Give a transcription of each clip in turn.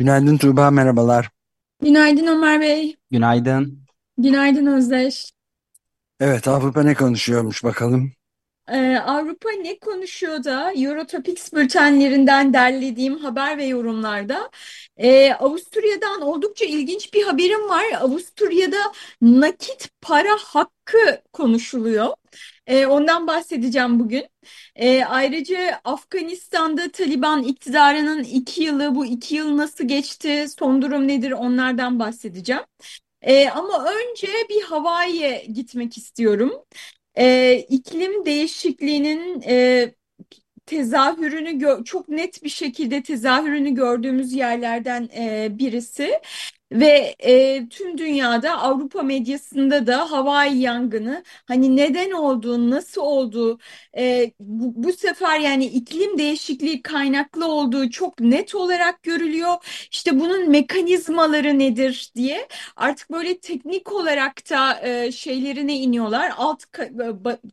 Günaydın Tuğba, merhabalar. Günaydın Ömer Bey. Günaydın. Günaydın Özdeş. Evet, Avrupa ne konuşuyormuş bakalım. Ee, Avrupa ne konuşuyor da Eurotopics bültenlerinden derlediğim haber ve yorumlarda e, Avusturya'dan oldukça ilginç bir haberim var. Avusturya'da nakit para hakkı konuşuluyor. E, ondan bahsedeceğim bugün. E, ayrıca Afganistan'da Taliban iktidarının iki yılı, bu iki yıl nasıl geçti, son durum nedir onlardan bahsedeceğim. E, ama önce bir Hawaii'ye gitmek istiyorum. E, iklim değişikliğinin e, tezahürünü çok net bir şekilde tezahürünü gördüğümüz yerlerden e, birisi. Ve e, tüm dünyada Avrupa medyasında da Hawaii yangını hani neden olduğu, nasıl olduğu e, bu, bu sefer yani iklim değişikliği kaynaklı olduğu çok net olarak görülüyor. İşte bunun mekanizmaları nedir diye artık böyle teknik olarak da e, şeylerine iniyorlar, alt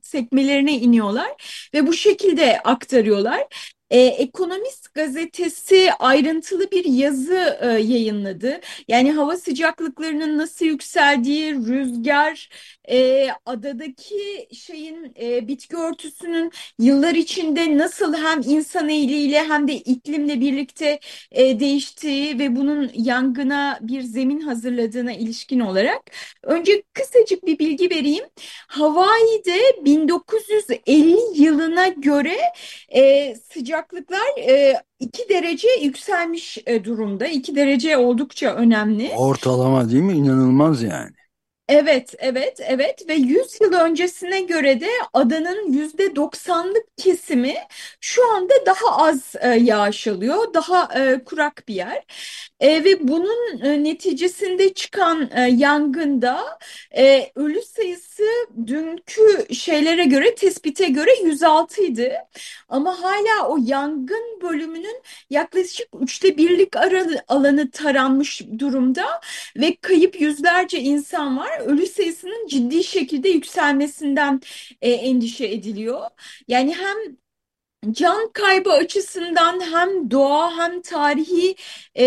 sekmelerine iniyorlar ve bu şekilde aktarıyorlar. E, Ekonomist gazetesi ayrıntılı bir yazı e, yayınladı. Yani hava sıcaklıklarının nasıl yükseldiği, rüzgar, e, adadaki şeyin e, bitki örtüsünün yıllar içinde nasıl hem insan eliyle hem de iklimle birlikte e, değiştiği ve bunun yangına bir zemin hazırladığına ilişkin olarak önce kısacık bir bilgi vereyim. Hawaii'de 1950 yılına göre e, sıcaklıklar e, 2 derece yükselmiş e, durumda. 2 derece oldukça önemli. Ortalama değil mi? İnanılmaz yani. Evet, evet, evet ve 100 yıl öncesine göre de adanın yüzde 90'lık kesimi şu anda daha az e, yağış alıyor, daha e, kurak bir yer. E, ve bunun e, neticesinde çıkan e, yangında e, ölü sayısı dünkü şeylere göre, tespite göre 106 idi. Ama hala o yangın bölümünün yaklaşık üçte birlik alanı taranmış durumda ve kayıp yüzlerce insan var ölü sayısının ciddi şekilde yükselmesinden e, endişe ediliyor. Yani hem can kaybı açısından hem doğa hem tarihi e,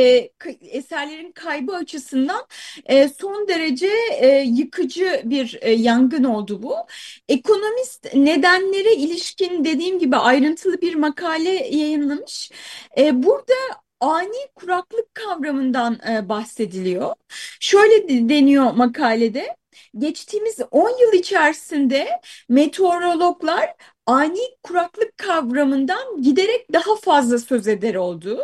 eserlerin kaybı açısından e, son derece e, yıkıcı bir e, yangın oldu bu. Ekonomist nedenlere ilişkin dediğim gibi ayrıntılı bir makale yayınlamış. E, burada ani kuraklık kavramından e, bahsediliyor. Şöyle deniyor makalede. Geçtiğimiz 10 yıl içerisinde meteorologlar ani kuraklık kavramından giderek daha fazla söz eder oldu.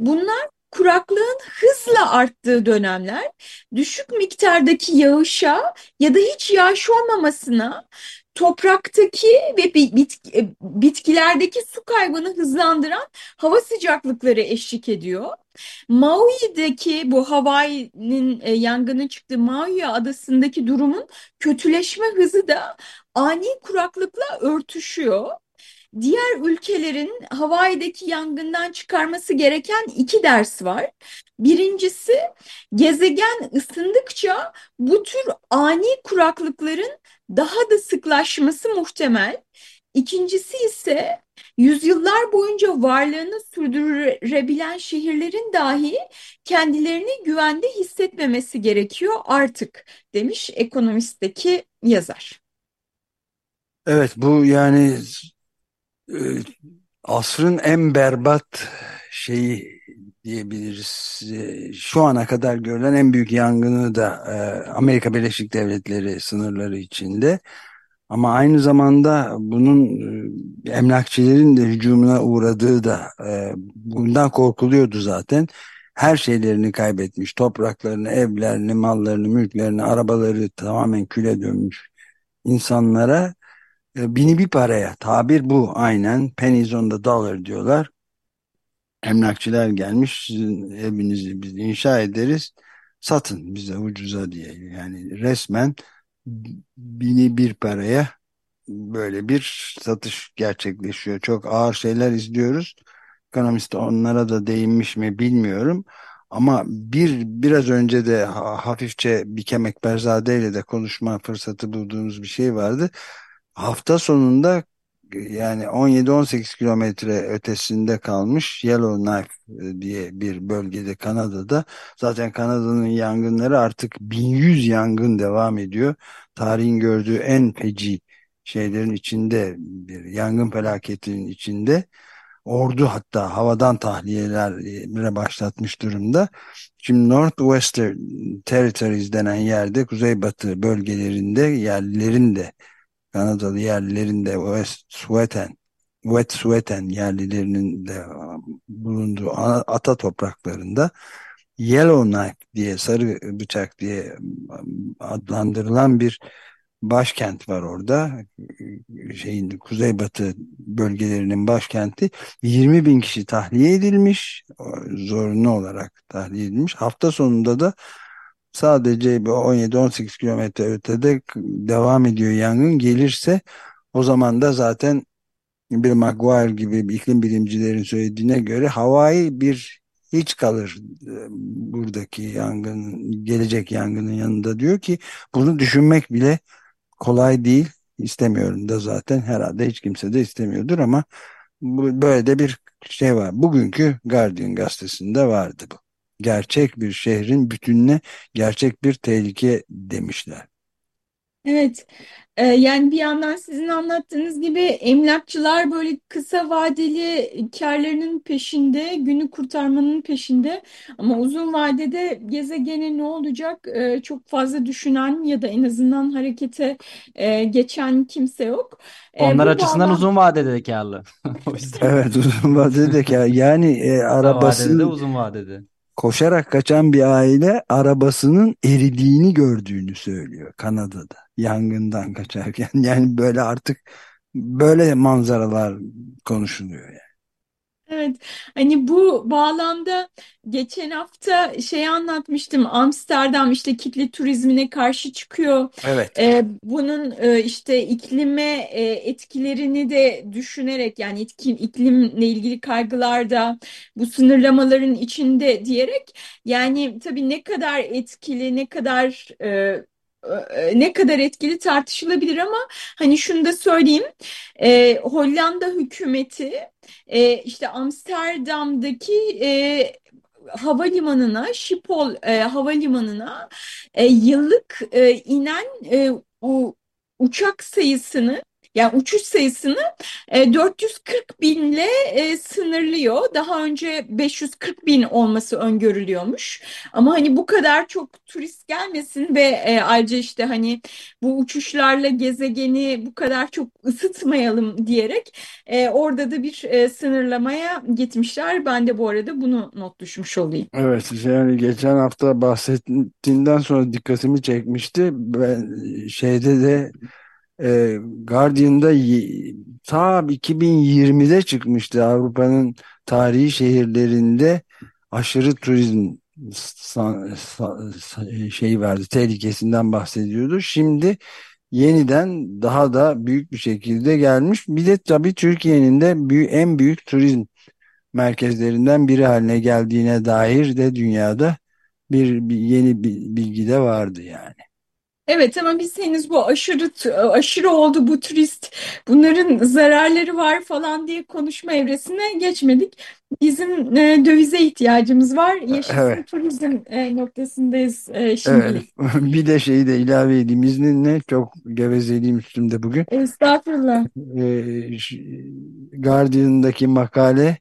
Bunlar kuraklığın hızla arttığı dönemler, düşük miktardaki yağışa ya da hiç yağış olmamasına, topraktaki ve e, bitkilerdeki su kaybını hızlandıran hava sıcaklıkları eşlik ediyor. Maui'deki bu Hawaii'nin e, yangının çıktığı Maui adasındaki durumun kötüleşme hızı da ani kuraklıkla örtüşüyor. Diğer ülkelerin Hawaii'deki yangından çıkarması gereken iki ders var. Birincisi gezegen ısındıkça bu tür ani kuraklıkların daha da sıklaşması muhtemel. İkincisi ise yüzyıllar boyunca varlığını sürdürebilen şehirlerin dahi kendilerini güvende hissetmemesi gerekiyor artık demiş ekonomistteki yazar. Evet bu yani e, asrın en berbat şeyi diyebiliriz. E, şu ana kadar görülen en büyük yangını da e, Amerika Birleşik Devletleri sınırları içinde. Ama aynı zamanda bunun emlakçilerin de hücumuna uğradığı da bundan korkuluyordu zaten. Her şeylerini kaybetmiş, topraklarını, evlerini, mallarını, mülklerini, arabaları tamamen küle dönmüş insanlara bini bir paraya tabir bu aynen pennies on the dollar diyorlar emlakçılar gelmiş sizin evinizi biz inşa ederiz satın bize ucuza diye yani resmen bini bir paraya böyle bir satış gerçekleşiyor. Çok ağır şeyler izliyoruz. Ekonomist onlara da değinmiş mi bilmiyorum. Ama bir biraz önce de hafifçe Bikem Ekberzade ile de konuşma fırsatı bulduğumuz bir şey vardı. Hafta sonunda yani 17-18 kilometre ötesinde kalmış Yellowknife e, diye bir bölgede Kanada'da. Zaten Kanada'nın yangınları artık 1100 yangın devam ediyor. Tarihin gördüğü en feci şeylerin içinde bir yangın felaketinin içinde ordu hatta havadan tahliyelere başlatmış durumda. Şimdi Northwestern Territories denen yerde kuzeybatı bölgelerinde yerlilerin de Kanadalı yerlilerin de Wet'suwet'en Wet'suwet'en yerlilerinin de bulunduğu ata topraklarında Yellowknife diye sarı bıçak diye adlandırılan bir başkent var orada. Şeyin kuzeybatı bölgelerinin başkenti. 20 bin kişi tahliye edilmiş. Zorunlu olarak tahliye edilmiş. Hafta sonunda da sadece 17-18 kilometre ötede devam ediyor yangın. Gelirse o zaman da zaten bir Maguire gibi bir iklim bilimcilerin söylediğine göre Hawaii bir hiç kalır buradaki yangın gelecek yangının yanında diyor ki bunu düşünmek bile kolay değil. İstemiyorum da zaten herhalde hiç kimse de istemiyordur ama böyle de bir şey var. Bugünkü Guardian gazetesinde vardı bu. Gerçek bir şehrin bütününe gerçek bir tehlike demişler. Evet, e, yani bir yandan sizin anlattığınız gibi emlakçılar böyle kısa vadeli karlarının peşinde, günü kurtarmanın peşinde. Ama uzun vadede gezegene ne olacak e, çok fazla düşünen ya da en azından harekete e, geçen kimse yok. Onlar bu açısından bağlam uzun vadede de karlı. O yüzden Evet uzun vadede kar. Yani e, kısa vadede de uzun vadede. Koşarak kaçan bir aile arabasının eridiğini gördüğünü söylüyor Kanada'da yangından kaçarken. Yani böyle artık böyle manzaralar konuşuluyor yani. Evet, hani bu bağlamda geçen hafta şey anlatmıştım. Amsterdam işte kitle turizmine karşı çıkıyor. Evet. Ee, bunun e, işte iklime e, etkilerini de düşünerek yani etki, iklimle ilgili kaygılar da bu sınırlamaların içinde diyerek yani tabii ne kadar etkili ne kadar e, ne kadar etkili tartışılabilir ama hani şunu da söyleyeyim. E, Hollanda hükümeti e, işte Amsterdam'daki e, havalimanına Schiphol e, havalimanına e, yıllık e, inen e, u, uçak sayısını yani uçuş sayısını e, 440 binle e, sınırlıyor. Daha önce 540 bin olması öngörülüyormuş. Ama hani bu kadar çok turist gelmesin ve e, ayrıca işte hani bu uçuşlarla gezegeni bu kadar çok ısıtmayalım diyerek e, orada da bir e, sınırlamaya gitmişler. Ben de bu arada bunu not düşmüş olayım. Evet yani geçen hafta bahsettiğinden sonra dikkatimi çekmişti. Ben şeyde de e, Guardian'da ta 2020'de çıkmıştı Avrupa'nın tarihi şehirlerinde aşırı turizm şey vardı tehlikesinden bahsediyordu. Şimdi yeniden daha da büyük bir şekilde gelmiş. Bir de tabii Türkiye'nin de en büyük turizm merkezlerinden biri haline geldiğine dair de dünyada bir, bir yeni bir bilgi de vardı yani. Evet ama biz henüz bu aşırı aşırı oldu bu turist bunların zararları var falan diye konuşma evresine geçmedik. Bizim e, dövize ihtiyacımız var. Yaşasın Evet. turizm e, noktasındayız e, Evet. şimdilik. Bir de şeyi de ilave edeyim izninle çok gevezeliğim üstümde bugün. Estağfurullah. Ş- Guardian'daki makale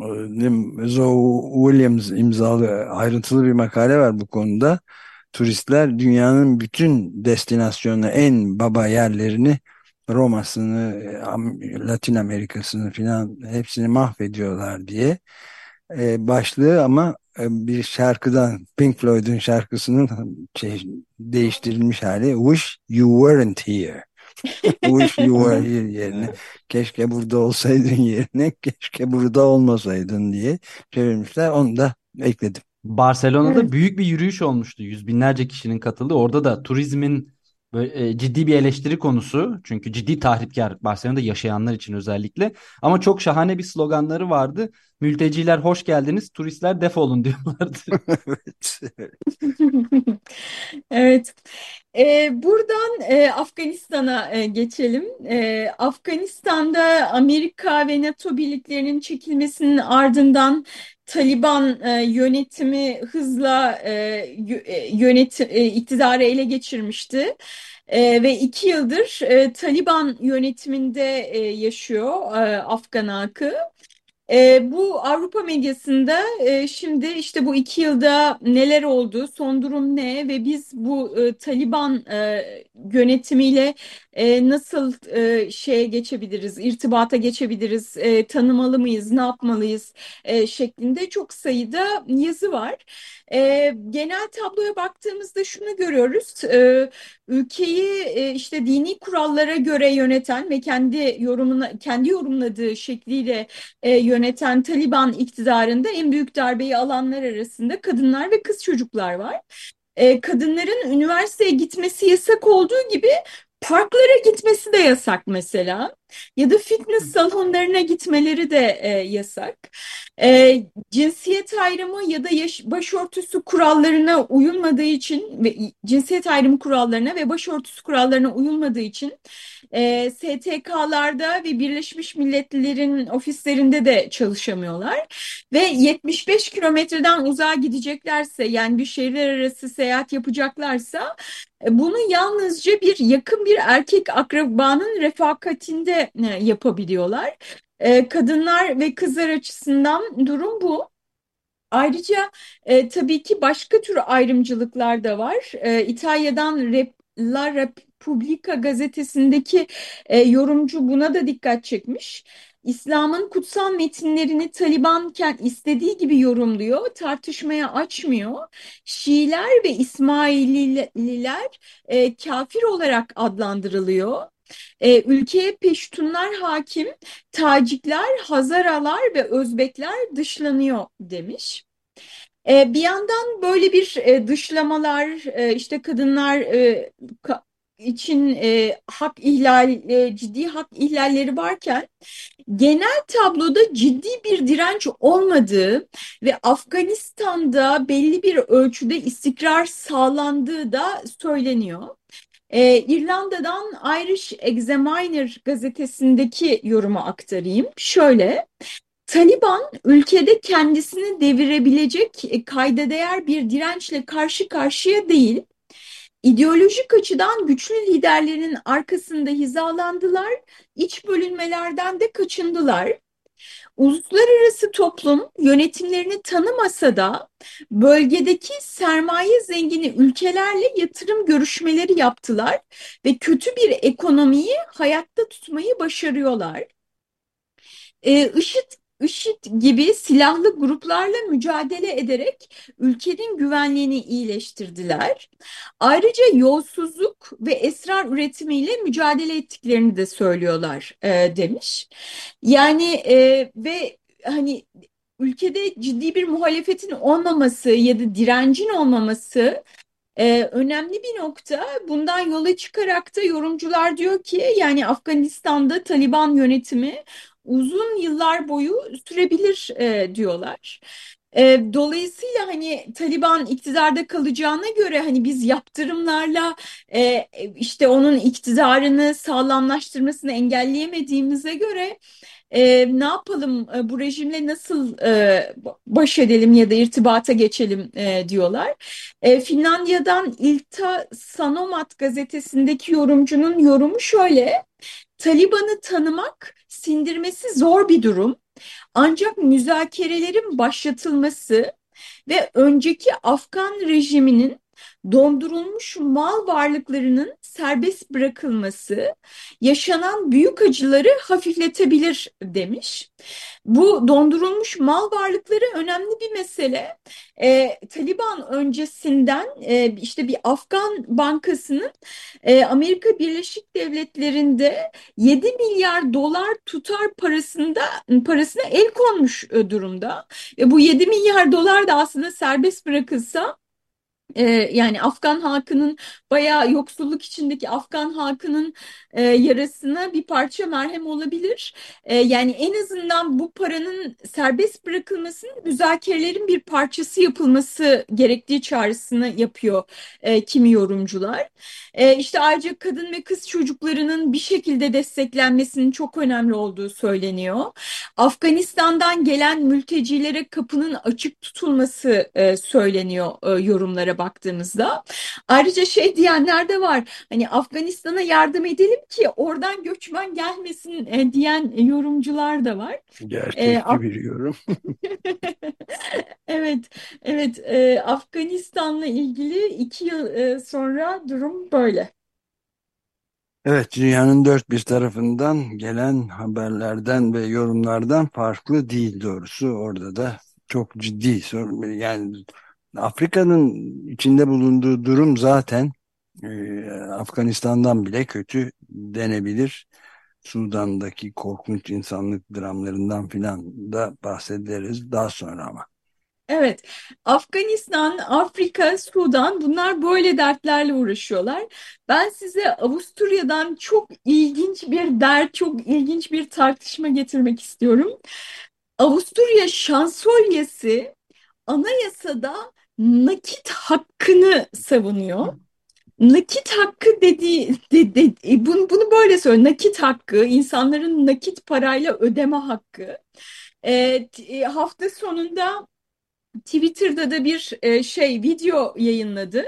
e, Zoe Williams imzalı ayrıntılı bir makale var bu konuda. Turistler dünyanın bütün destinasyonu en baba yerlerini Roma'sını, Latin Amerika'sını filan hepsini mahvediyorlar diye e, başlığı ama e, bir şarkıdan Pink Floyd'un şarkısının şey, değiştirilmiş hali Wish You Weren't Here. Kuş yuvayı yerine Evet. keşke burada olsaydın yerine keşke burada olmasaydın diye çevirmişler. Onu da ekledim. Barcelona'da Evet. büyük bir yürüyüş olmuştu. Yüz binlerce kişinin katıldığı. Orada da turizmin böyle, e, ciddi bir eleştiri konusu. Çünkü ciddi tahripkar Barcelona'da yaşayanlar için özellikle. Ama çok şahane bir sloganları vardı. Mülteciler hoş geldiniz, turistler defolun diyorlardı. Evet. Evet. Ee, buradan e, Afganistan'a e, geçelim. E, Afganistan'da Amerika ve NATO birliklerinin çekilmesinin ardından Taliban e, yönetimi hızla e, e, yönetim e, iktidarı ele geçirmişti. E, ve iki yıldır e, Taliban yönetiminde e, yaşıyor e, Afgan halkı. E, bu Avrupa medyasında e, şimdi işte bu iki yılda neler oldu, son durum ne ve biz bu e, Taliban e, yönetimiyle e, nasıl e, şeye geçebiliriz, irtibata geçebiliriz, e, tanımalı mıyız, ne yapmalıyız e, şeklinde çok sayıda yazı var. E, genel tabloya baktığımızda şunu görüyoruz. E, ülkeyi e, işte dini kurallara göre yöneten ve kendi yorumuna kendi yorumladığı şekliyle e, yöneten Taliban iktidarında en büyük darbeyi alanlar arasında kadınlar ve kız çocuklar var. E, kadınların üniversiteye gitmesi yasak olduğu gibi parklara gitmesi de yasak mesela. Ya da fitness salonlarına gitmeleri de e, yasak. E, cinsiyet ayrımı ya da yaş, başörtüsü kurallarına uyulmadığı için ve cinsiyet ayrımı kurallarına ve başörtüsü kurallarına uyulmadığı için e, STK'larda ve Birleşmiş Milletler'in ofislerinde de çalışamıyorlar. Ve 75 kilometreden uzağa gideceklerse yani bir şehirler arası seyahat yapacaklarsa e, bunu yalnızca bir yakın bir erkek akrabanın refakatinde e, yapabiliyorlar. E, kadınlar ve kızlar açısından durum bu. Ayrıca e, tabii ki başka tür ayrımcılıklar da var. E, İtalya'dan Rep, La Repubblica gazetesindeki e, yorumcu buna da dikkat çekmiş. İslam'ın kutsal metinlerini Taliban istediği gibi yorumluyor, tartışmaya açmıyor. Şiiler ve İsmaililer e, kafir olarak adlandırılıyor. E, ülkeye Peştunlar hakim, Tacikler, Hazaralar ve Özbekler dışlanıyor demiş. E, bir yandan böyle bir e, dışlamalar, e, işte kadınlar e, ka- için e, hak ihlal, e, ciddi hak ihlalleri varken genel tabloda ciddi bir direnç olmadığı ve Afganistan'da belli bir ölçüde istikrar sağlandığı da söyleniyor. Ee, İrlanda'dan Irish Examiner gazetesindeki yorumu aktarayım. Şöyle, Taliban ülkede kendisini devirebilecek e, kayda değer bir dirençle karşı karşıya değil, ideolojik açıdan güçlü liderlerinin arkasında hizalandılar, iç bölünmelerden de kaçındılar. Uluslararası toplum yönetimlerini tanımasa da bölgedeki sermaye zengini ülkelerle yatırım görüşmeleri yaptılar ve kötü bir ekonomiyi hayatta tutmayı başarıyorlar. Ee, IŞİD, IŞİD gibi silahlı gruplarla mücadele ederek ülkenin güvenliğini iyileştirdiler. Ayrıca yolsuzluk ve esrar üretimiyle mücadele ettiklerini de söylüyorlar e, demiş. Yani e, ve hani ülkede ciddi bir muhalefetin olmaması ya da direncin olmaması ee, önemli bir nokta. Bundan yola çıkarak da yorumcular diyor ki yani Afganistan'da Taliban yönetimi uzun yıllar boyu sürebilir e, diyorlar. E, dolayısıyla hani Taliban iktidarda kalacağına göre hani biz yaptırımlarla e, işte onun iktidarını sağlamlaştırmasını engelleyemediğimize göre e, ne yapalım e, bu rejimle nasıl e, baş edelim ya da irtibata geçelim e, diyorlar. E, Finlandiya'dan Ilta Sanomat gazetesindeki yorumcunun yorumu şöyle. Taliban'ı tanımak sindirmesi zor bir durum. Ancak müzakerelerin başlatılması ve önceki Afgan rejiminin dondurulmuş mal varlıklarının serbest bırakılması yaşanan büyük acıları hafifletebilir demiş. Bu dondurulmuş mal varlıkları önemli bir mesele. E, Taliban öncesinden e, işte bir Afgan bankasının e, Amerika Birleşik Devletleri'nde 7 milyar dolar tutar parasında parasına el konmuş e, durumda. Ve bu 7 milyar dolar da aslında serbest bırakılsa e, yani Afgan halkının bayağı yoksulluk içindeki Afgan halkının e, yarasına bir parça merhem olabilir. E, yani en azından bu paranın serbest bırakılmasının müzakerelerin bir parçası yapılması gerektiği çağrısını yapıyor e, kimi yorumcular. E, işte ayrıca kadın ve kız çocuklarının bir şekilde desteklenmesinin çok önemli olduğu söyleniyor. Afganistan'dan gelen mültecilere kapının açık tutulması e, söyleniyor e, yorumlara baktığımızda. Ayrıca şey diyenler de var. Hani Afganistan'a yardım edelim ki oradan göçmen gelmesin e, diyen yorumcular da var. Gerçekçi e, bir yorum. evet, evet. E, Afganistan'la ilgili iki yıl e, sonra durum böyle. Evet, dünyanın dört bir tarafından gelen haberlerden ve yorumlardan farklı değil doğrusu. Orada da çok ciddi sorun. Yani Afrika'nın içinde bulunduğu durum zaten e, Afganistan'dan bile kötü denebilir. Sudan'daki korkunç insanlık dramlarından filan da bahsederiz daha sonra ama. Evet, Afganistan, Afrika, Sudan bunlar böyle dertlerle uğraşıyorlar. Ben size Avusturya'dan çok ilginç bir dert, çok ilginç bir tartışma getirmek istiyorum. Avusturya şansölyesi anayasada nakit hakkını savunuyor. Nakit hakkı dediği de, de, e, bunu, bunu böyle söylüyor. Nakit hakkı, insanların nakit parayla ödeme hakkı. E, hafta sonunda Twitter'da da bir e, şey video yayınladı.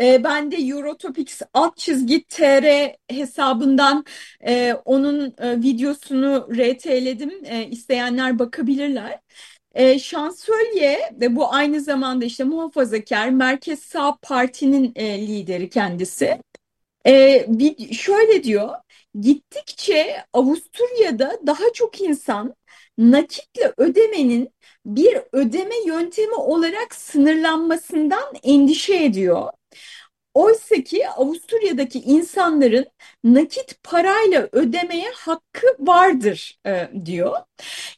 E, ben de Eurotopics alt çizgi tr hesabından e, onun e, videosunu RT'ledim. E, isteyenler bakabilirler. E, şansölye ve bu aynı zamanda işte muhafazakar Merkez Sağ Parti'nin e, lideri kendisi. E, bir, şöyle diyor, gittikçe Avusturya'da daha çok insan nakitle ödemenin bir ödeme yöntemi olarak sınırlanmasından endişe ediyor. Oysa ki Avusturya'daki insanların nakit parayla ödemeye hakkı vardır e, diyor.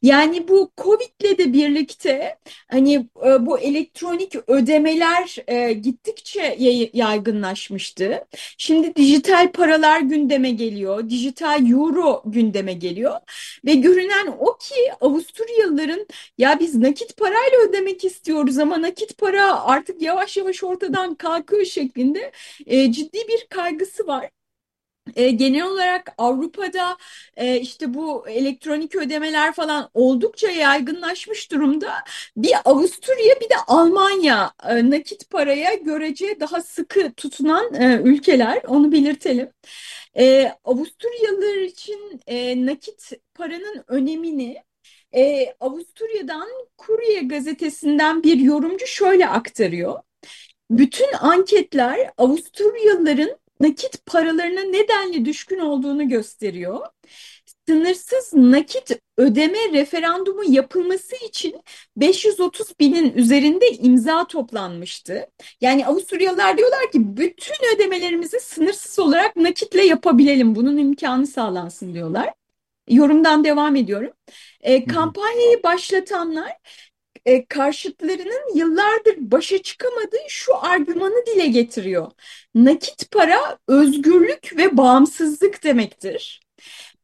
Yani bu Covid'le de birlikte hani e, bu elektronik ödemeler e, gittikçe yaygınlaşmıştı. Şimdi dijital paralar gündeme geliyor, dijital euro gündeme geliyor ve görünen o ki Avusturyalıların ya biz nakit parayla ödemek istiyoruz ama nakit para artık yavaş yavaş ortadan kalkıyor şeklinde e, ciddi bir kaygısı var. E, genel olarak Avrupa'da e, işte bu elektronik ödemeler falan oldukça yaygınlaşmış durumda. Bir Avusturya bir de Almanya e, nakit paraya görece daha sıkı tutunan e, ülkeler onu belirtelim. E, Avusturyalılar için e, nakit paranın önemini e, Avusturya'dan Kurye gazetesinden bir yorumcu şöyle aktarıyor. Bütün anketler Avusturyalıların nakit paralarına nedenli düşkün olduğunu gösteriyor. Sınırsız nakit ödeme referandumu yapılması için 530 binin üzerinde imza toplanmıştı. Yani Avusturyalılar diyorlar ki bütün ödemelerimizi sınırsız olarak nakitle yapabilelim. Bunun imkanı sağlansın diyorlar. Yorumdan devam ediyorum. E, kampanyayı başlatanlar e, karşıtlarının yıllardır başa çıkamadığı şu argümanı dile getiriyor. Nakit para özgürlük ve bağımsızlık demektir.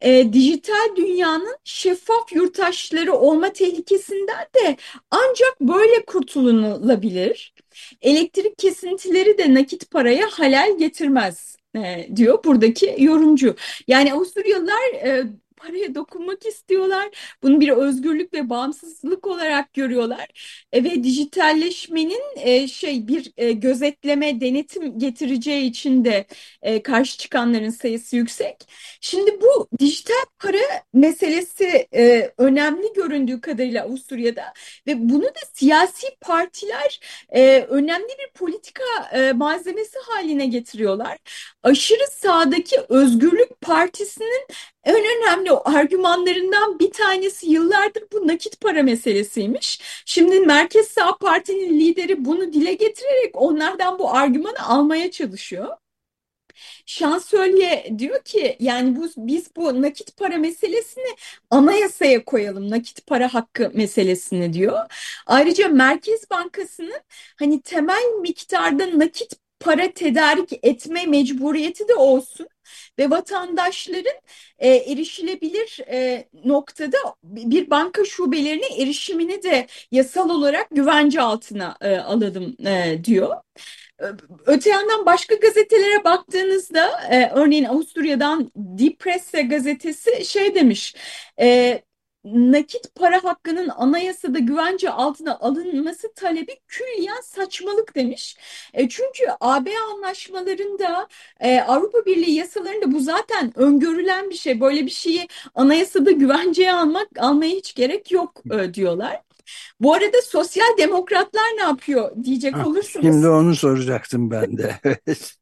E, dijital dünyanın şeffaf yurttaşları olma tehlikesinden de ancak böyle kurtulunabilir. Elektrik kesintileri de nakit paraya halel getirmez e, diyor buradaki yorumcu. Yani Avusturyalılar e, paraya dokunmak istiyorlar. Bunu bir özgürlük ve bağımsızlık olarak görüyorlar. E, ve dijitalleşmenin e, şey bir e, gözetleme, denetim getireceği için de e, karşı çıkanların sayısı yüksek. Şimdi bu dijital para meselesi e, önemli göründüğü kadarıyla Avusturya'da ve bunu da siyasi partiler e, önemli bir politika e, malzemesi haline getiriyorlar. Aşırı sağdaki Özgürlük Partisi'nin en önemli argümanlarından bir tanesi yıllardır bu nakit para meselesiymiş. Şimdi Merkez Sağ Parti'nin lideri bunu dile getirerek onlardan bu argümanı almaya çalışıyor. Şansölye diyor ki yani bu biz bu nakit para meselesini anayasaya koyalım. Nakit para hakkı meselesini diyor. Ayrıca Merkez Bankası'nın hani temel miktarda nakit para tedarik etme mecburiyeti de olsun ve vatandaşların e, erişilebilir e, noktada bir banka şubelerine erişimini de yasal olarak güvence altına e, alalım e, diyor. Öte yandan başka gazetelere baktığınızda e, örneğin Avusturya'dan Die Presse gazetesi şey demiş e, nakit para hakkının anayasada güvence altına alınması talebi külliyen saçmalık demiş. E, çünkü AB anlaşmalarında e, Avrupa Birliği yasalarında bu zaten öngörülen bir şey. Böyle bir şeyi anayasada güvenceye almak almaya hiç gerek yok e, diyorlar. Bu arada sosyal demokratlar ne yapıyor diyecek Ah, olursunuz. Şimdi onu soracaktım ben de.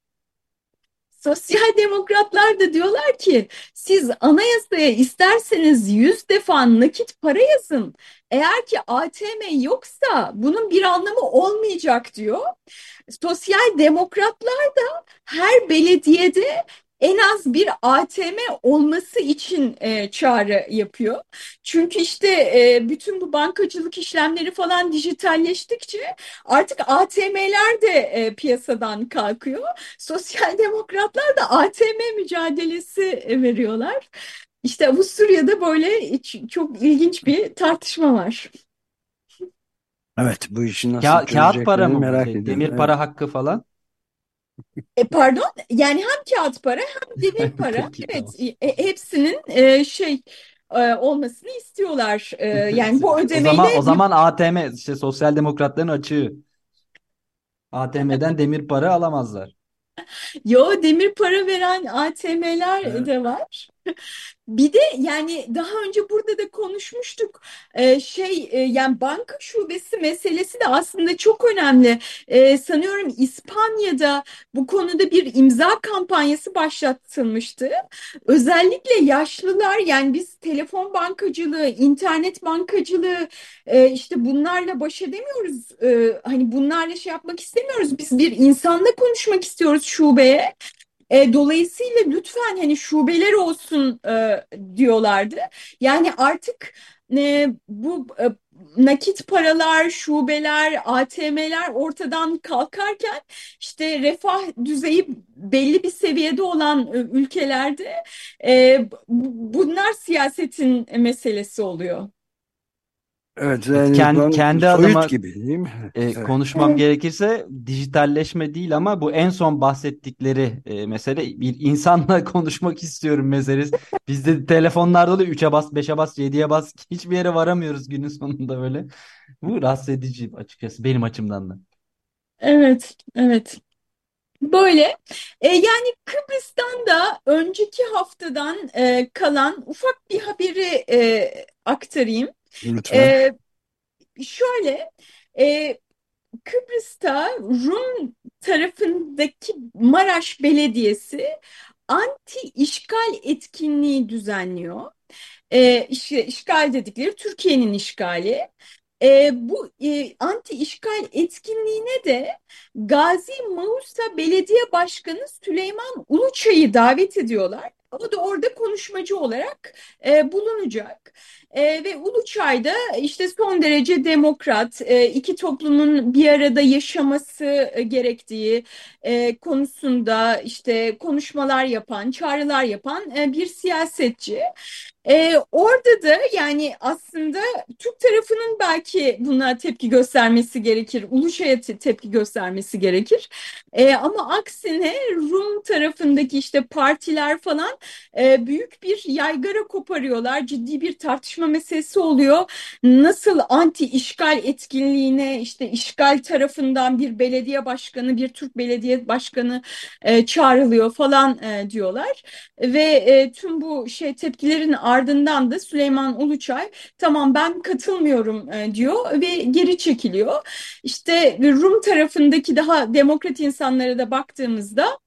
Sosyal demokratlar da diyorlar ki siz anayasaya isterseniz yüz defa nakit para yazın. Eğer ki ATM yoksa bunun bir anlamı olmayacak diyor. Sosyal demokratlar da her belediyede en az bir ATM olması için e, çağrı yapıyor. Çünkü işte e, bütün bu bankacılık işlemleri falan dijitalleştikçe artık ATM'ler de e, piyasadan kalkıyor. Sosyal demokratlar da ATM mücadelesi e, veriyorlar. İşte Avusturya'da böyle çok ilginç bir tartışma var. Evet bu işi nasıl Ka- kağıt para mı merak Şey, ediyorum. demir Evet. para hakkı falan. E, pardon yani hem kağıt para hem demir para evet e, hepsinin e, şey e, olmasını istiyorlar. E, yani bu O ödemeyle zaman o zaman ATM işte sosyal demokratların açığı. ATM'den demir para alamazlar. yo demir para veren ATM'ler Evet. de var. Bir de yani daha önce burada da konuşmuştuk Ee, şey e, yani banka şubesi meselesi de aslında çok önemli. Ee, sanıyorum İspanya'da bu konuda bir imza kampanyası başlatılmıştı. Özellikle yaşlılar yani biz telefon bankacılığı, internet bankacılığı e, işte bunlarla baş edemiyoruz. Ee, hani bunlarla şey yapmak istemiyoruz. Biz bir insanla konuşmak istiyoruz şubeye. E, dolayısıyla lütfen hani şubeler olsun e, diyorlardı. Yani artık e, bu e, nakit paralar, şubeler, ATM'ler ortadan kalkarken işte refah düzeyi belli bir seviyede olan e, ülkelerde e, bu- bunlar siyasetin meselesi oluyor. Evet Evet, yani kendi soyut adıma gibi değil mi? e, Evet. konuşmam Evet. gerekirse dijitalleşme değil ama bu en son bahsettikleri e, mesele bir insanla konuşmak istiyorum meselesi. Bizde telefonlarda da 3'e bas, 5'e bas, 7'ye bas hiçbir yere varamıyoruz günün sonunda böyle. Bu rahatsız edici açıkçası benim açımdan da. Evet, evet. Böyle E, yani Kıbrıs'tan da önceki haftadan e, kalan ufak bir haberi e, aktarayım. Lütfen. E, şöyle e, Kıbrıs'ta Rum tarafındaki Maraş Belediyesi anti işgal etkinliği düzenliyor. E, iş- işgal dedikleri Türkiye'nin işgali. E, bu e, anti işgal etkinliğine de Gazi Mausa Belediye Başkanı Süleyman Uluçay'ı davet ediyorlar. O da orada konuşmacı olarak e, bulunacak. E, ve Uluçay da işte son derece demokrat, e, iki toplumun bir arada yaşaması e, gerektiği e, konusunda işte konuşmalar yapan, çağrılar yapan e, bir siyasetçi. Ee, orada da yani aslında Türk tarafının belki buna tepki göstermesi gerekir, Uluşa'ya te- tepki göstermesi gerekir. Ee, ama aksine Rum tarafındaki işte partiler falan e, büyük bir yaygara koparıyorlar. Ciddi bir tartışma meselesi oluyor. Nasıl anti işgal etkinliğine işte işgal tarafından bir belediye başkanı, bir Türk belediye başkanı e, çağrılıyor falan e, diyorlar. Ve e, tüm bu şey tepkilerin ardından da Süleyman Uluçay tamam ben katılmıyorum e, diyor ve geri çekiliyor. İşte Rum tarafındaki daha demokrat insanlara da baktığımızda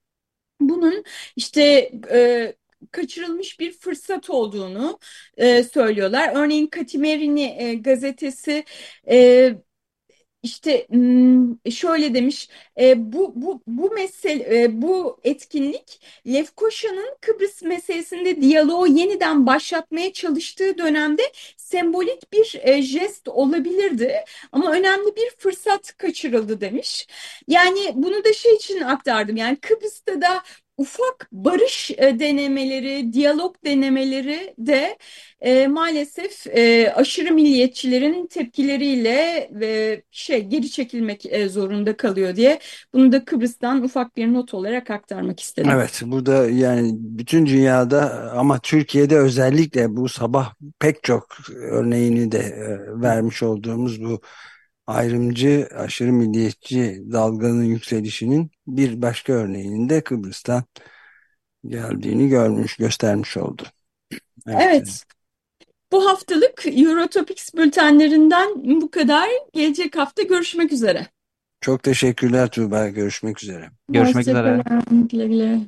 bunun işte e, kaçırılmış bir fırsat olduğunu e, söylüyorlar. Örneğin Katimerini e, gazetesi e, işte şöyle demiş e, bu bu bu mesele e, bu etkinlik Lefkoşa'nın Kıbrıs meselesinde diyaloğu yeniden başlatmaya çalıştığı dönemde sembolik bir e, jest olabilirdi ama önemli bir fırsat kaçırıldı demiş. Yani bunu da şey için aktardım yani Kıbrıs'ta da ufak barış e, denemeleri, diyalog denemeleri de e, maalesef e, aşırı milliyetçilerin tepkileriyle ve şey geri çekilmek e, zorunda kalıyor diye bunu da Kıbrıs'tan ufak bir not olarak aktarmak istedim. Evet, burada yani bütün dünyada ama Türkiye'de özellikle bu sabah pek çok örneğini de e, vermiş olduğumuz bu ayrımcı, aşırı milliyetçi dalganın yükselişinin bir başka örneğinin de Kıbrıs'tan geldiğini görmüş, göstermiş oldu. Evet. evet. Bu haftalık Eurotopics bültenlerinden bu kadar. Gelecek hafta görüşmek üzere. Çok teşekkürler Tuğba. Görüşmek üzere. Görüşmek üzere. Güle güle.